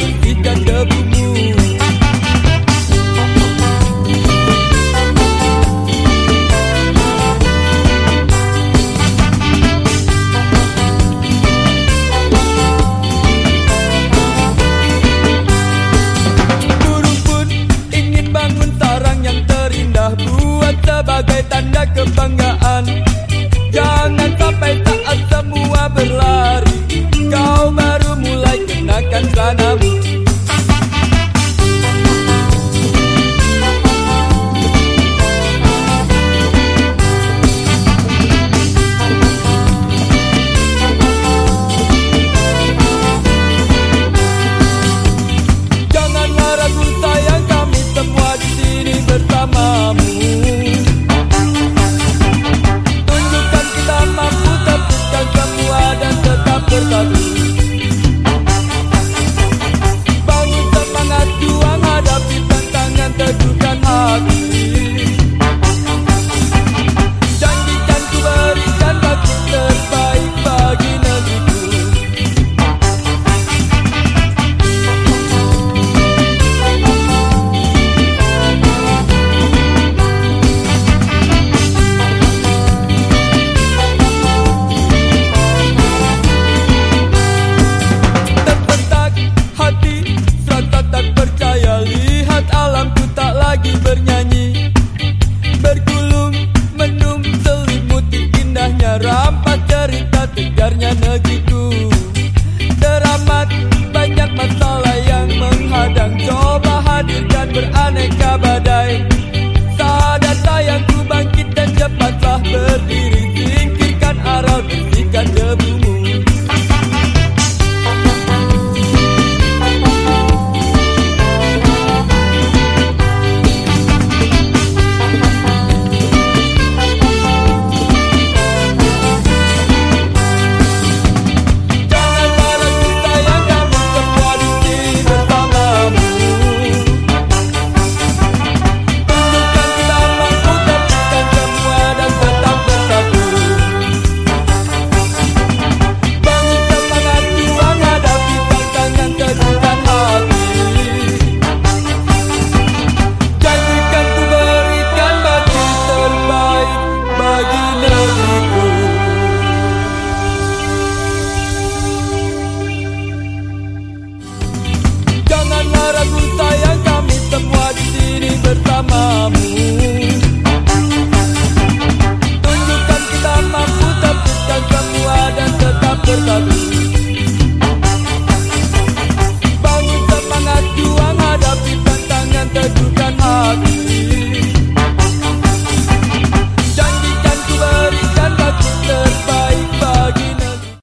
You. sebenarnya negeriku